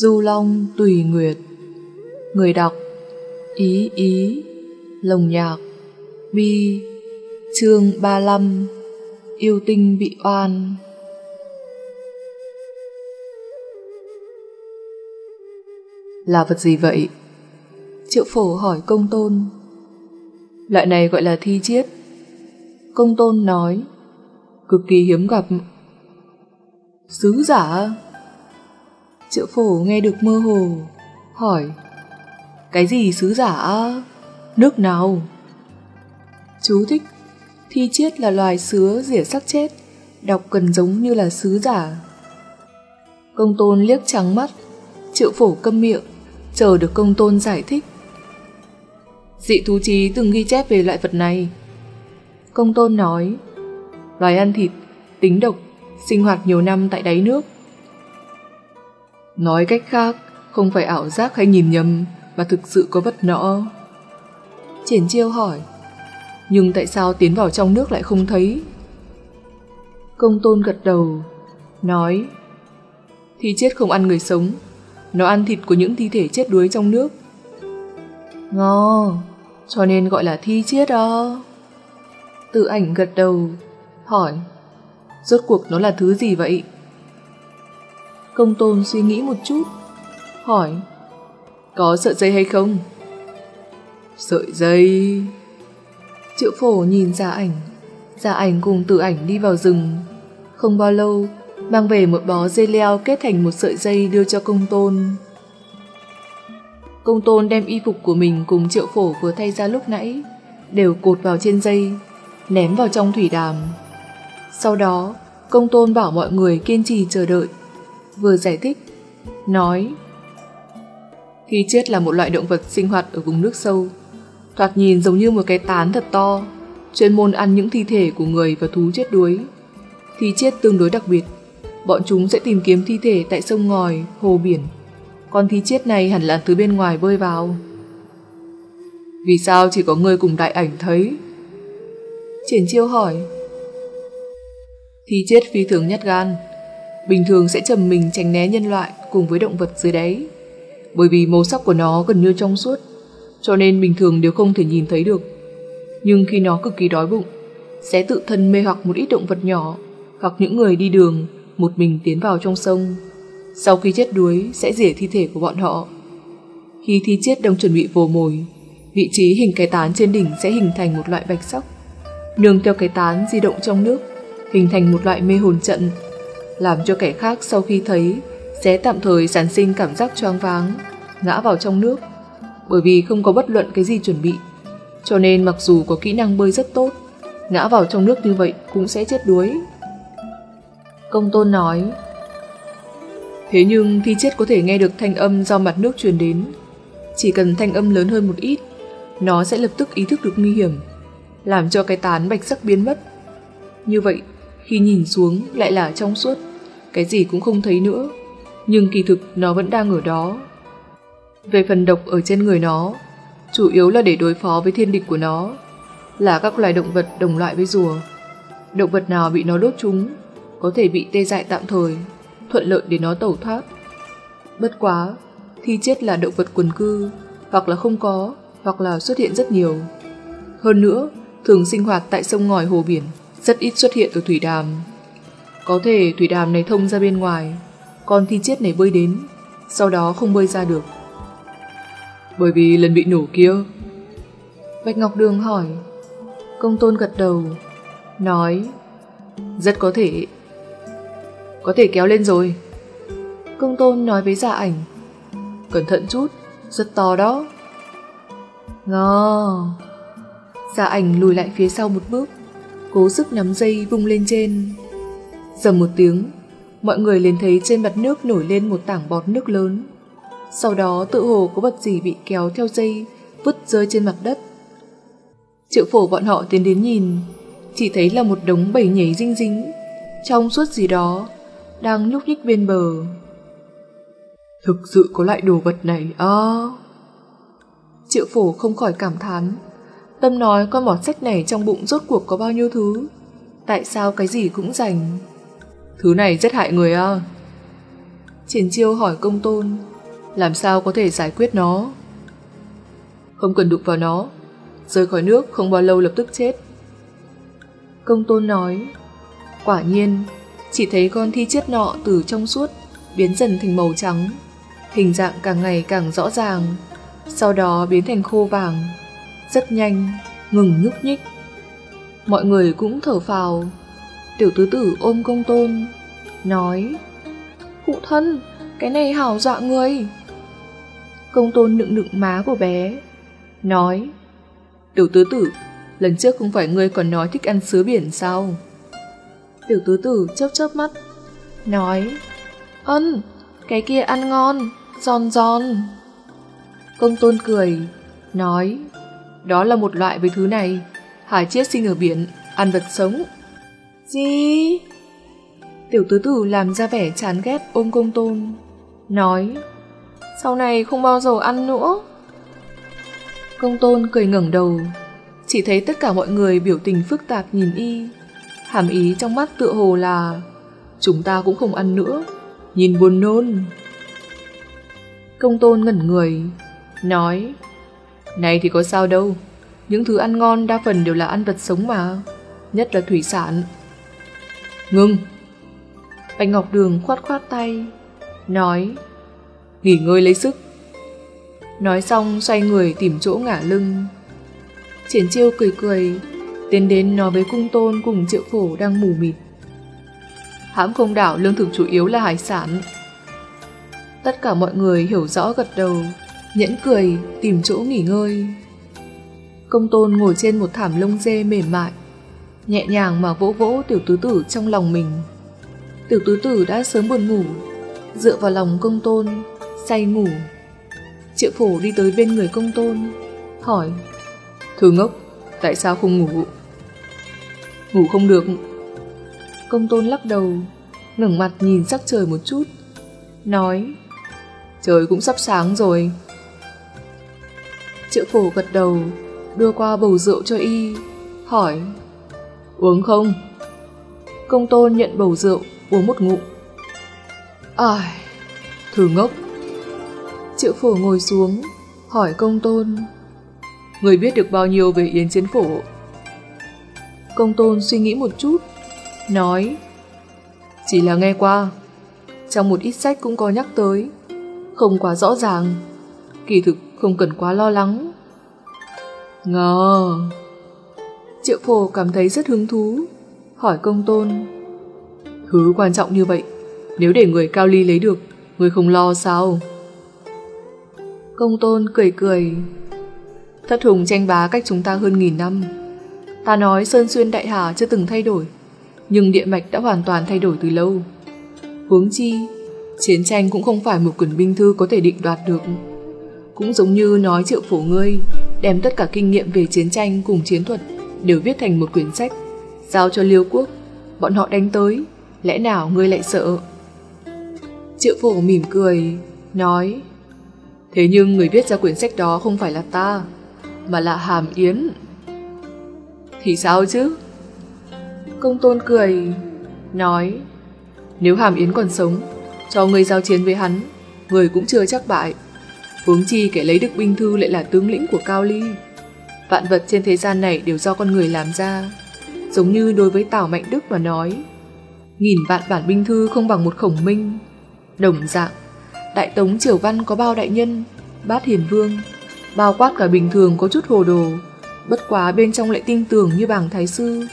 Du Long Tùy Nguyệt. Người đọc, Ý Ý, Lồng Nhạc, Bi, Chương 35 Yêu tinh bị oan. Là vật gì vậy? Triệu phổ hỏi công tôn. Loại này gọi là thi chiết. Công tôn nói, Cực kỳ hiếm gặp. Sứ giả? Triệu phổ nghe được mơ hồ Hỏi Cái gì sứ giả? Nước nào? Chú thích Thi chiết là loài sứa rỉa sắc chết Đọc cần giống như là sứ giả. Công tôn liếc trắng mắt Triệu phổ câm miệng Chờ được công tôn giải thích. Dị thú trí từng ghi chép về loại vật này. Công tôn nói Loài ăn thịt, tính độc Sinh hoạt nhiều năm tại đáy nước Nói cách khác, Không phải ảo giác hay nhìn nhầm, Mà thực sự có vật nọ. Triển chiêu hỏi, Nhưng tại sao tiến vào trong nước lại không thấy? Công tôn gật đầu, Nói, Thi chết không ăn người sống, Nó ăn thịt của những thi thể chết đuối trong nước. Ngò, Cho nên gọi là thi chết đó Tự ảnh gật đầu, Hỏi, Rốt cuộc nó là thứ gì vậy? Công tôn suy nghĩ một chút, Hỏi, Có sợi dây hay không? Sợi dây? Triệu phổ nhìn ra ảnh. Ra ảnh cùng tự ảnh đi vào rừng. Không bao lâu, Mang về một bó dây leo kết thành một sợi dây đưa cho công tôn. Công tôn đem y phục của mình cùng triệu phổ vừa thay ra lúc nãy, Đều cột vào trên dây, Ném vào trong thủy đàm. Sau đó, Công tôn bảo mọi người kiên trì chờ đợi. Vừa giải thích Nói Thi chết là một loại động vật sinh hoạt ở vùng nước sâu. Thoạt nhìn giống như một cái tán thật to Chuyên môn ăn những thi thể của người và thú chết đuối. Thi chết tương đối đặc biệt Bọn chúng sẽ tìm kiếm thi thể tại sông ngòi, hồ biển. Con thi chết này hẳn là từ bên ngoài bơi vào. Vì sao chỉ có người cùng đại ảnh thấy? Triển chiêu hỏi. Thi chết phi thường nhất gan. Bình thường sẽ trầm mình tránh né nhân loại Cùng với động vật dưới đáy. Bởi vì màu sắc của nó gần như trong suốt, Cho nên bình thường đều không thể nhìn thấy được. Nhưng khi nó cực kỳ đói bụng, Sẽ tự thân mê hoặc một ít động vật nhỏ, Hoặc những người đi đường, Một mình tiến vào trong sông. Sau khi chết đuối, Sẽ rỉa thi thể của bọn họ. Khi thi chết đang chuẩn bị vồ mồi, Vị trí hình cái tán trên đỉnh sẽ hình thành một loại bạch sắc. Nương theo cái tán di động trong nước, Hình thành một loại mê hồn trận làm cho kẻ khác sau khi thấy, Sẽ tạm thời sản sinh cảm giác choáng váng, Ngã vào trong nước. Bởi vì không có bất luận cái gì chuẩn bị, Cho nên mặc dù có kỹ năng bơi rất tốt, Ngã vào trong nước như vậy Cũng sẽ chết đuối. Công tôn nói, Thế nhưng thi chết có thể nghe được thanh âm do mặt nước truyền đến. Chỉ cần thanh âm lớn hơn một ít, Nó sẽ lập tức ý thức được nguy hiểm, Làm cho cái tán bạch sắc biến mất. Như vậy, Khi nhìn xuống lại là trong suốt. Cái gì cũng không thấy nữa, Nhưng kỳ thực nó vẫn đang ở đó. Về phần độc ở trên người nó, Chủ yếu là để đối phó với thiên địch của nó, Là các loài động vật đồng loại với rùa. Động vật nào bị nó đốt chúng, Có thể bị tê dại tạm thời, Thuận lợi để nó tẩu thoát. Bất quá, Thi chết là động vật quần cư, Hoặc là không có, Hoặc là xuất hiện rất nhiều. Hơn nữa, Thường sinh hoạt tại sông ngòi hồ biển, Rất ít xuất hiện ở thủy đàm. Có thể thủy đàm này thông ra bên ngoài, Con thi chết này bơi đến, Sau đó không bơi ra được. Bởi vì lần bị nổ kia, Bạch Ngọc Đường hỏi, Công tôn gật đầu, Nói, Rất có thể Có thể kéo lên rồi. Công tôn nói với giả ảnh, Cẩn thận chút, Rất to đó. Ngò! Giả ảnh lùi lại phía sau một bước, Cố sức nắm dây vung lên trên. Dầm một tiếng, Mọi người liền thấy trên mặt nước nổi lên một tảng bọt nước lớn. Sau đó tự hồ có vật gì bị kéo theo dây, Vứt rơi trên mặt đất. Triệu phổ bọn họ tiến đến nhìn, Chỉ thấy là một đống bầy nhảy dinh dính Trong suốt gì đó, Đang nhúc nhích bên bờ. Thực sự có loại đồ vật này à. Triệu phổ không khỏi cảm thán, Tâm nói con mọt sách này trong bụng rốt cuộc có bao nhiêu thứ, Tại sao cái gì cũng dành? Thứ này rất hại người à Triển chiêu hỏi công tôn làm sao có thể giải quyết nó. Không cần đụng vào nó, rơi khỏi nước không bao lâu lập tức chết. Công tôn nói, quả nhiên, chỉ thấy con thi chết nọ từ trong suốt, biến dần thành màu trắng, hình dạng càng ngày càng rõ ràng, sau đó biến thành khô vàng, rất nhanh, ngừng nhúc nhích. Mọi người cũng thở phào, tiểu tứ tử ôm công tôn, nói, Phụ thân, cái này hảo dọa người. Công tôn nựng nựng má của bé, nói, Tiểu tứ tử, lần trước không phải ngươi còn nói thích ăn sứa biển sao? Tiểu tứ tử chớp chớp mắt, nói, Ân, cái kia ăn ngon, giòn giòn. Công tôn cười, nói, đó là một loại với thứ này, hải chiết sinh ở biển, ăn vật sống. Gì? Tiểu tứ tử làm ra vẻ chán ghét ôm công tôn, nói, sau này không bao giờ ăn nữa. Công tôn cười ngẩng đầu, chỉ thấy tất cả mọi người biểu tình phức tạp nhìn y. Hàm ý trong mắt tựa hồ là chúng ta cũng không ăn nữa, nhìn buồn nôn. Công tôn ngẩn người, nói Này thì có sao đâu, những thứ ăn ngon đa phần đều là ăn vật sống mà, nhất là thủy sản. Ngưng! Bạch Ngọc Đường khoát khoát tay, nói Nghỉ ngơi lấy sức. Nói xong xoay người tìm chỗ ngả lưng. Triển chiêu cười cười, tiến đến nói với cung tôn cùng triệu phổ đang mù mịt. Hãm không đảo lương thực chủ yếu là hải sản. Tất cả mọi người hiểu rõ gật đầu, nhẫn cười tìm chỗ nghỉ ngơi. Công tôn ngồi trên một thảm lông dê mềm mại, nhẹ nhàng mà vỗ vỗ tiểu tứ tử trong lòng mình. Tiểu tứ tử đã sớm buồn ngủ, dựa vào lòng công tôn, say ngủ. Triệu phổ đi tới bên người công tôn, hỏi Thư ngốc, tại sao không ngủ? Ngủ không được. Công tôn lắc đầu, ngẩng mặt nhìn sắc trời một chút, nói Trời cũng sắp sáng rồi. Triệu phổ gật đầu, đưa qua bầu rượu cho y, hỏi Uống không? Công tôn nhận bầu rượu, uống một ngụm. Ai, thử ngốc. Triệu phổ ngồi xuống, hỏi công tôn Người biết được bao nhiêu về Yến Chiến Phổ? Công tôn suy nghĩ một chút, nói Chỉ là nghe qua, trong một ít sách cũng có nhắc tới, không quá rõ ràng, kỳ thực không cần quá lo lắng. Ngờ! Triệu phổ cảm thấy rất hứng thú, hỏi công tôn Thứ quan trọng như vậy, nếu để người cao ly lấy được, người không lo sao? Công tôn cười cười, Thất hùng tranh bá cách chúng ta hơn nghìn năm. Ta nói Sơn Xuyên Đại Hà chưa từng thay đổi, nhưng địa mạch đã hoàn toàn thay đổi từ lâu. Huống chi, chiến tranh cũng không phải một quyển binh thư có thể định đoạt được. Cũng giống như nói triệu phổ ngươi, đem tất cả kinh nghiệm về chiến tranh cùng chiến thuật đều viết thành một quyển sách, giao cho liêu quốc, bọn họ đánh tới, lẽ nào ngươi lại sợ? Triệu phổ mỉm cười, nói Thế nhưng người viết ra quyển sách đó không phải là ta, mà là Hàm Yến. Thì sao chứ? Công tôn cười, nói Nếu Hàm Yến còn sống, cho người giao chiến với hắn, người cũng chưa chắc bại. Huống chi kẻ lấy được binh thư lại là tướng lĩnh của Cao Ly. Vạn vật trên thế gian này đều do con người làm ra, giống như đối với Tào Mạnh Đức mà nói. Nghìn vạn bản binh thư không bằng một khổng minh. Đồng dạng, Đại Tống Triều Văn có bao đại nhân, bát hiền vương, bao quát cả bình thường có chút hồ đồ, bất quá bên trong lại tin tưởng như bảng thái sư.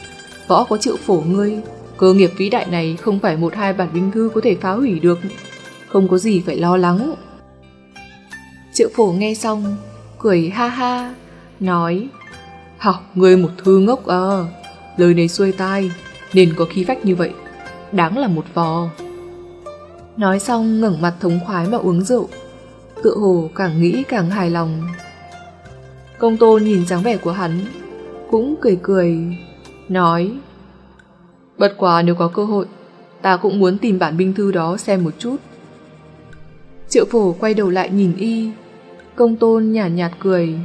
Võ có triệu phổ ngươi, cơ nghiệp vĩ đại này không phải một hai bản binh thư có thể phá hủy được, không có gì phải lo lắng. Triệu phổ nghe xong, cười ha ha, nói Học ngươi một thư ngốc à, lời này xuôi tai, nên có khí phách như vậy, đáng là một vò. Nói xong ngẩng mặt thống khoái mà uống rượu, tựa hồ càng nghĩ càng hài lòng. Công tôn nhìn dáng vẻ của hắn, cũng cười cười, nói Bất quá nếu có cơ hội, ta cũng muốn tìm bản binh thư đó xem một chút. Triệu phổ quay đầu lại nhìn y, công tôn nhàn nhạt, nhạt cười.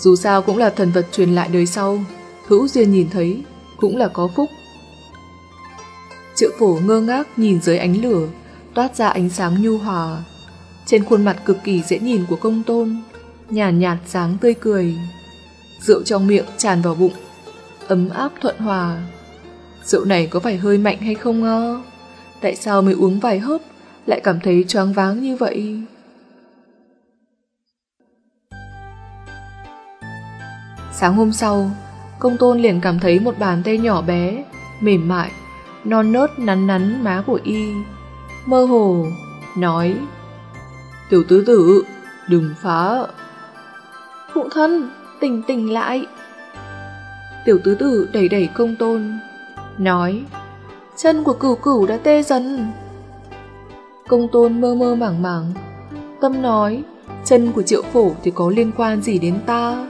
Dù sao cũng là thần vật truyền lại đời sau, hữu duyên nhìn thấy, cũng là có phúc. Triệu phổ ngơ ngác nhìn dưới ánh lửa, toát ra ánh sáng nhu hòa. Trên khuôn mặt cực kỳ dễ nhìn của công tôn, nhàn nhạt, nhạt tươi cười. Rượu trong miệng tràn vào bụng, ấm áp thuận hòa. Rượu này có phải hơi mạnh hay không ngơ? Tại sao mới uống vài hớp lại cảm thấy choáng váng như vậy? Sáng hôm sau, công tôn liền cảm thấy một bàn tay nhỏ bé, mềm mại, non nớt nắn nắn má của y. Mơ hồ, nói Tiểu tứ tử, đừng phá. Phụ thân, tỉnh tỉnh lại. Tiểu tứ tử đẩy đẩy công tôn, nói Chân của cửu cửu đã tê dần. Công tôn mơ mơ mảng mảng, tâm nói chân của triệu phổ thì có liên quan gì đến ta?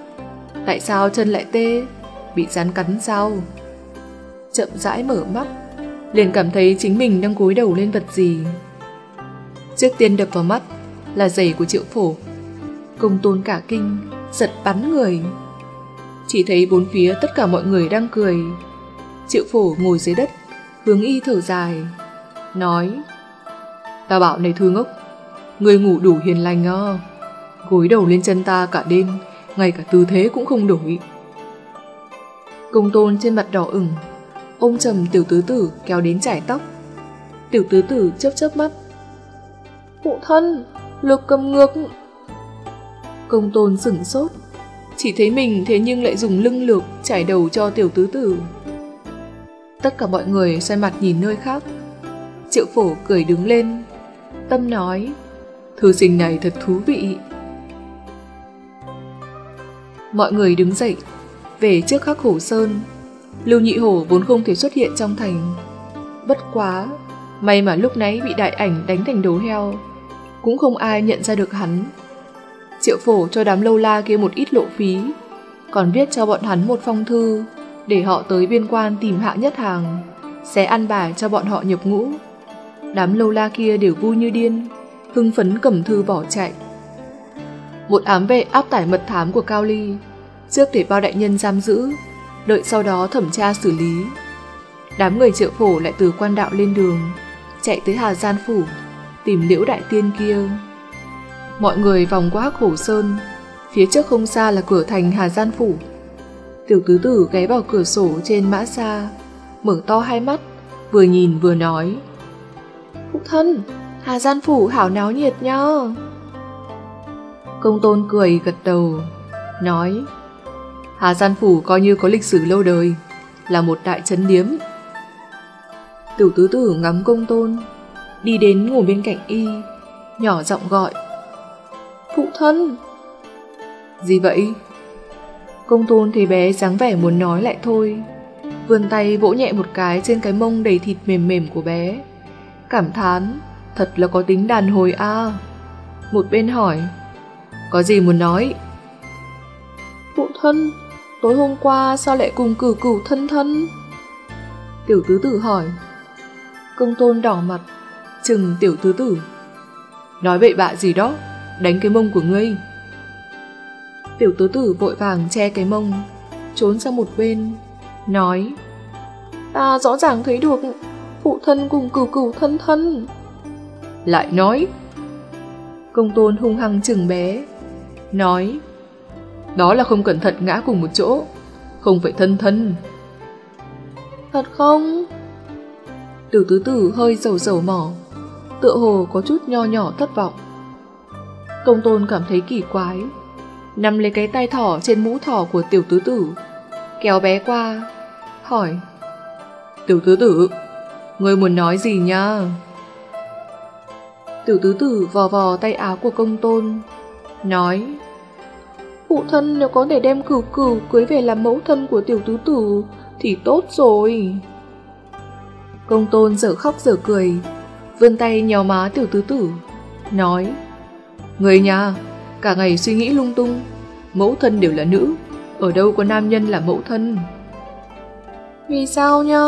Tại sao chân lại tê? Bị rắn cắn sao? Chậm rãi mở mắt, liền cảm thấy chính mình đang cúi đầu lên vật gì. Trước tiên đập vào mắt là giày của triệu phổ. Công tôn cả kinh, giật bắn người. Chỉ thấy bốn phía tất cả mọi người đang cười. Triệu phổ ngồi dưới đất, hướng y thở dài, nói Ta bảo này thư ngốc, người ngủ đủ hiền lành à. Gối đầu lên chân ta cả đêm, ngay cả tư thế cũng không đổi. Công tôn trên mặt đỏ ửng, ôm trầm tiểu tứ tử kéo đến chải tóc. Tiểu tứ tử chớp chớp mắt. Phụ thân, lực cầm ngược. Công tôn sửng sốt, chỉ thấy mình thế nhưng lại dùng lưng lược trải đầu cho tiểu tứ tử. Tất cả mọi người xoay mặt nhìn nơi khác. Triệu phổ cười đứng lên, tâm nói, thư sinh này thật thú vị. Mọi người đứng dậy, về trước khắc hổ sơn. Lưu Nhị Hổ vốn không thể xuất hiện trong thành. Bất quá, may mà lúc nãy bị đại ảnh đánh thành đồ heo, cũng không ai nhận ra được hắn. Triệu phổ cho đám lâu la kia một ít lộ phí, còn viết cho bọn hắn một phong thư để họ tới biên quan tìm hạ nhất hàng, sẽ ăn bài cho bọn họ nhập ngũ. Đám lâu la kia đều vui như điên, hưng phấn cầm thư bỏ chạy. Một ám vệ áp tải mật thám của Cao Ly, trước để bao đại nhân giam giữ, đợi sau đó thẩm tra xử lý. Đám người triệu phổ lại từ quan đạo lên đường, chạy tới Hà Gian Phủ, tìm liễu đại tiên kia. Mọi người vòng qua Hắc Hổ Sơn, phía trước không xa là cửa thành Hà Gian Phủ. Tiểu tứ tử ghé vào cửa sổ trên mã xa, mở to hai mắt, vừa nhìn vừa nói. phúc thân, Hà Gian Phủ hảo náo nhiệt nhá. Công tôn cười gật đầu, nói Hà Gian Phủ coi như có lịch sử lâu đời, là một đại trấn điếm. Tiểu tứ tử ngắm công tôn, đi đến ngồi bên cạnh y, nhỏ giọng gọi. Phụ thân! Gì vậy? Công tôn thấy bé dáng vẻ muốn nói lại thôi. Vươn tay vỗ nhẹ một cái trên cái mông đầy thịt mềm mềm của bé. Cảm thán, thật là có tính đàn hồi a. Một bên hỏi, có gì muốn nói? Phụ thân, tối hôm qua sao lại cùng cửu cửu thân thân? Tiểu tứ tử hỏi. Công tôn đỏ mặt, chừng tiểu tứ tử. Nói bậy bạ gì đó, đánh cái mông của ngươi. Tiểu tứ tử vội vàng che cái mông, trốn sang một bên, nói Ta rõ ràng thấy được phụ thân cùng cửu cửu thân thân. Lại nói Công tôn hung hăng chừng bé, nói Đó là không cẩn thận ngã cùng một chỗ, không phải thân thân. Thật không? Tiểu tứ tử hơi dầu dầu mỏ, tựa hồ có chút nho nhỏ thất vọng. Công tôn cảm thấy kỳ quái, nắm lấy cái tay thỏ trên mũ thỏ của tiểu tứ tử, kéo bé qua, hỏi. Tiểu tứ tử, người muốn nói gì nha? Tiểu tứ tử vò vò tay áo của công tôn, nói. Phụ thân nếu có thể đem cửu cửu cưới về làm mẫu thân của tiểu tứ tử thì tốt rồi. Công tôn dở khóc dở cười, vươn tay nhéo má tiểu tứ tử, nói Người nhà, cả ngày suy nghĩ lung tung, mẫu thân đều là nữ, ở đâu có nam nhân là mẫu thân. Vì sao nhá?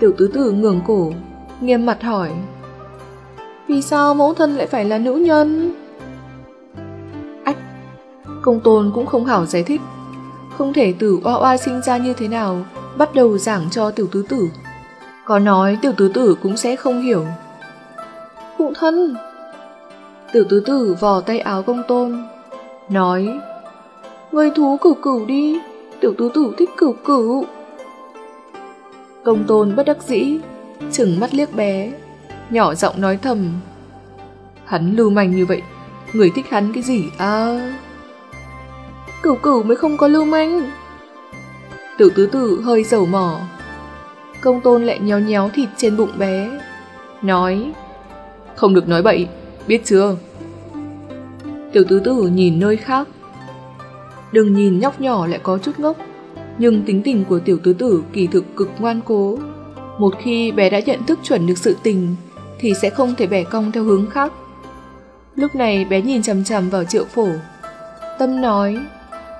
Tiểu tứ tử ngường cổ, nghiêm mặt hỏi Vì sao mẫu thân lại phải là nữ nhân? Công tôn cũng không hảo giải thích, không thể tử oa oa sinh ra như thế nào, bắt đầu giảng cho tiểu tứ tử. Có nói tiểu tứ tử cũng sẽ không hiểu. Phụ thân! Tiểu tứ tử vò tay áo công tôn, nói Người thú cửu cửu đi, tiểu tứ tử thích cửu cửu. Công tôn bất đắc dĩ, chừng mắt liếc bé, nhỏ giọng nói thầm. Hắn lưu manh như vậy, người thích hắn cái gì à? Cửu cửu mới không có lưu manh. Tiểu tứ tử hơi dầu mỏ. Công tôn lại nhéo nhéo thịt trên bụng bé, nói Không được nói bậy, biết chưa? Tiểu tứ tử nhìn nơi khác. Đừng nhìn nhóc nhỏ lại có chút ngốc, nhưng tính tình của tiểu tứ tử kỳ thực cực ngoan cố. Một khi bé đã nhận thức chuẩn được sự tình, thì sẽ không thể bẻ cong theo hướng khác. Lúc này bé nhìn chằm chằm vào triệu phổ. Tâm nói,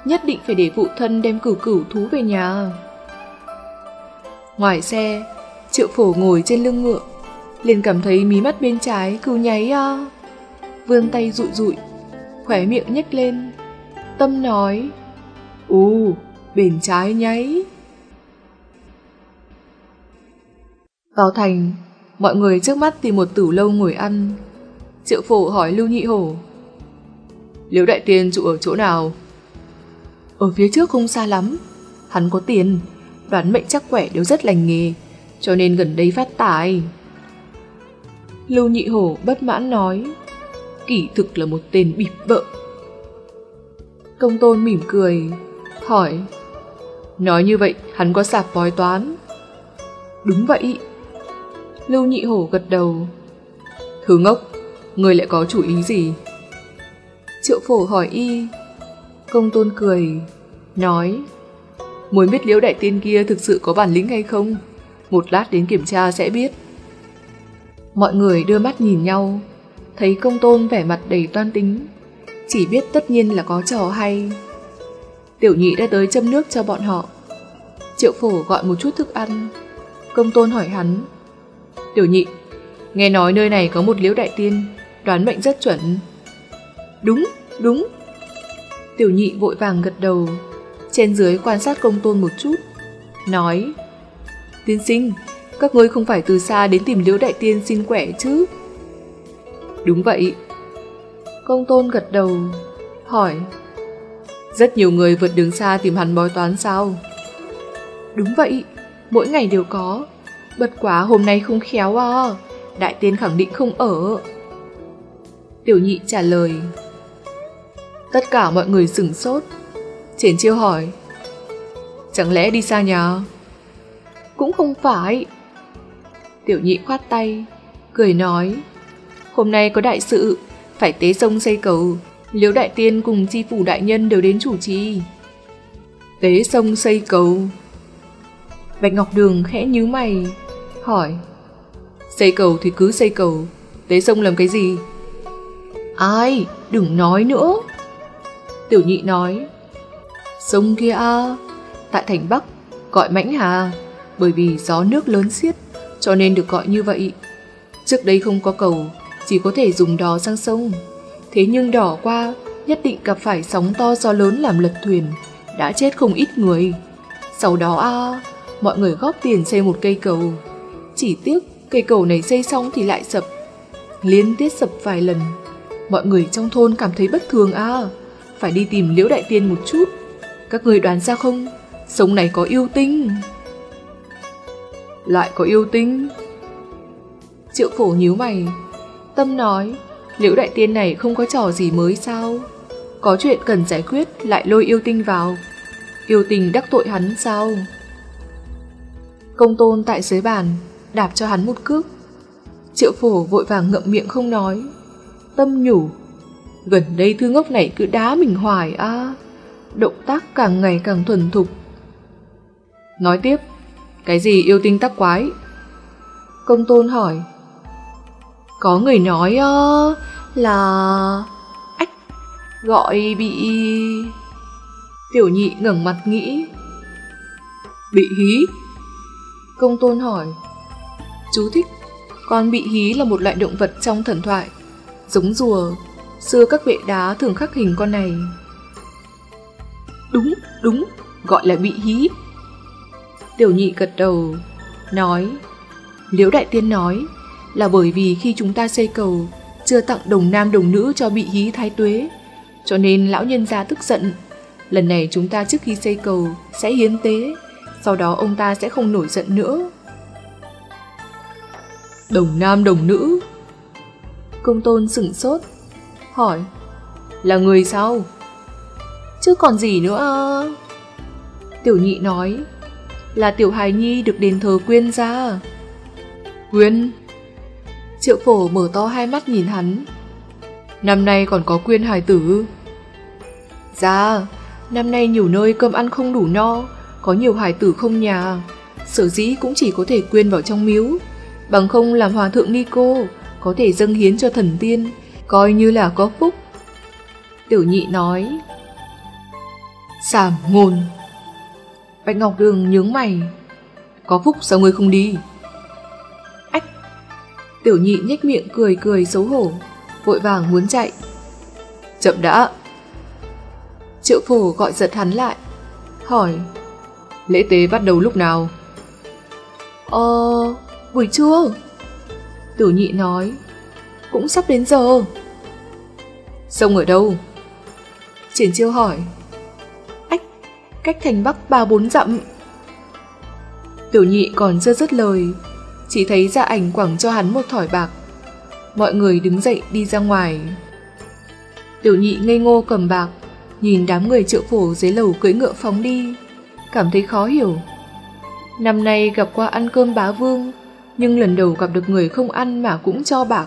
nhất định phải để phụ thân đem cửu cửu thú về nhà. Ngoài xe, triệu phổ ngồi trên lưng ngựa, liền cảm thấy mí mắt bên trái cứ nháy à. Vươn tay rụi rụi, khỏe miệng nhếch lên. Tâm nói, Ồ, bên trái nháy. Vào thành, mọi người trước mắt tìm một tử lâu ngồi ăn. Triệu phổ hỏi Lưu Nhị Hổ. Liễu Đại Tiên trụ ở chỗ nào? Ở phía trước không xa lắm. Hắn có tiền, đoán mệnh chắc khỏe đều rất lành nghề, cho nên gần đây phát tài. Lưu Nhị Hổ bất mãn nói, kỷ thực là một tên bịp bợ. Công tôn mỉm cười, hỏi, nói như vậy hắn có sạp bói toán. Đúng vậy. Lưu Nhị Hổ gật đầu. Thứ ngốc, người lại có chủ ý gì? Triệu phổ hỏi y. Công tôn cười, nói, muốn biết liễu đại tiên kia thực sự có bản lĩnh hay không? Một lát đến kiểm tra sẽ biết. Mọi người đưa mắt nhìn nhau, thấy công tôn vẻ mặt đầy toan tính, chỉ biết tất nhiên là có trò hay. Tiểu nhị đã tới châm nước cho bọn họ. Triệu phổ gọi một chút thức ăn. Công tôn hỏi hắn. Tiểu nhị, nghe nói nơi này có một liễu đại tiên, đoán mệnh rất chuẩn. Đúng, đúng. Tiểu nhị vội vàng gật đầu, trên dưới quan sát công tôn một chút, nói Tiên sinh, các ngươi không phải từ xa đến tìm liễu đại tiên xin quẻ chứ? Đúng vậy. Công tôn gật đầu, hỏi Rất nhiều người vượt đường xa tìm hắn bói toán sao? Đúng vậy, mỗi ngày đều có. Bật quá hôm nay không khéo à, đại tiên khẳng định không ở. Tiểu nhị trả lời Tất cả mọi người sửng sốt. Triển chiêu hỏi, Chẳng lẽ đi xa nhà? Cũng không phải. Tiểu nhị khoát tay, Cười nói, Hôm nay có đại sự, Phải tế sông xây cầu. Liễu đại tiên cùng chi phủ đại nhân đều đến chủ trì. Tế sông xây cầu? Bạch Ngọc Đường khẽ nhíu mày, Hỏi, Xây cầu thì cứ xây cầu, Tế sông làm cái gì? Ai, đừng nói nữa. Tiểu nhị nói Sông kia à, tại thành Bắc gọi Mãnh Hà, bởi vì gió nước lớn xiết, cho nên được gọi như vậy. Trước đây không có cầu, chỉ có thể dùng đò sang sông. Thế nhưng đỏ qua, nhất định gặp phải sóng to gió lớn làm lật thuyền, đã chết không ít người. Sau đó a mọi người góp tiền xây một cây cầu. Chỉ tiếc cây cầu này xây xong thì lại sập. Liên tiếp sập vài lần. Mọi người trong thôn cảm thấy bất thường a phải đi tìm liễu đại tiên một chút. Các người đoán ra không? sống này có yêu tinh. Lại có yêu tinh? Triệu phổ nhíu mày. Tâm nói, liễu đại tiên này không có trò gì mới sao? Có chuyện cần giải quyết lại lôi yêu tinh vào. Yêu tình đắc tội hắn sao? Công tôn tại dưới bàn, đạp cho hắn một cước. Triệu phổ vội vàng ngậm miệng không nói. Tâm nhủ, gần đây thư ngốc này cứ đá mình hoài a động tác càng ngày càng thuần thục. Nói tiếp, cái gì yêu tinh tắc quái? Công tôn hỏi. Có người nói uh, là... Ách, gọi bị... Tiểu nhị ngẩng mặt nghĩ. Bị hí? Công tôn hỏi. Chú thích, con bị hí là một loại động vật trong thần thoại, giống rùa. Xưa các vệ đá thường khắc hình con này Đúng, đúng, gọi là bị hí. Tiểu nhị gật đầu, nói, Liễu Đại Tiên nói là bởi vì khi chúng ta xây cầu, chưa tặng đồng nam đồng nữ cho bị hí thái tuế. Cho nên lão nhân gia tức giận. Lần này chúng ta trước khi xây cầu sẽ hiến tế, sau đó ông ta sẽ không nổi giận nữa. Đồng nam đồng nữ Công tôn sửng sốt Hỏi, Là người sao? Chứ còn gì nữa. Tiểu nhị nói, Là tiểu hài nhi được đền thờ quyên ra. Quyên? Triệu phổ mở to hai mắt nhìn hắn. Năm nay còn có quyên hài tử? Dạ Năm nay nhiều nơi cơm ăn không đủ no, Có nhiều hài tử không nhà. Sở dĩ cũng chỉ có thể quyên vào trong miếu, Bằng không làm hòa thượng ni cô Có thể dâng hiến cho thần tiên. Coi như là có phúc. Tiểu nhị nói Sảm ngôn Bạch Ngọc Đường nhướng mày, Có phúc sao ngươi không đi? Ách! Tiểu nhị nhếch miệng cười cười xấu hổ, Vội vàng muốn chạy. Chậm đã. Triệu phổ gọi giật hắn lại, Hỏi, Lễ tế bắt đầu lúc nào? Ờ Buổi trưa. Tiểu nhị nói, Cũng sắp đến giờ. Sông ở đâu? Triển chiêu hỏi. Ách, Cách thành bắc ba bốn dặm. Tiểu nhị còn chưa dứt lời, Chỉ thấy ra ảnh quẳng cho hắn một thỏi bạc. Mọi người đứng dậy đi ra ngoài. Tiểu nhị ngây ngô cầm bạc, Nhìn đám người triệu phổ dưới lầu cưỡi ngựa phóng đi, Cảm thấy khó hiểu. Năm nay gặp qua ăn cơm bá vương, Nhưng lần đầu gặp được người không ăn mà cũng cho bạc.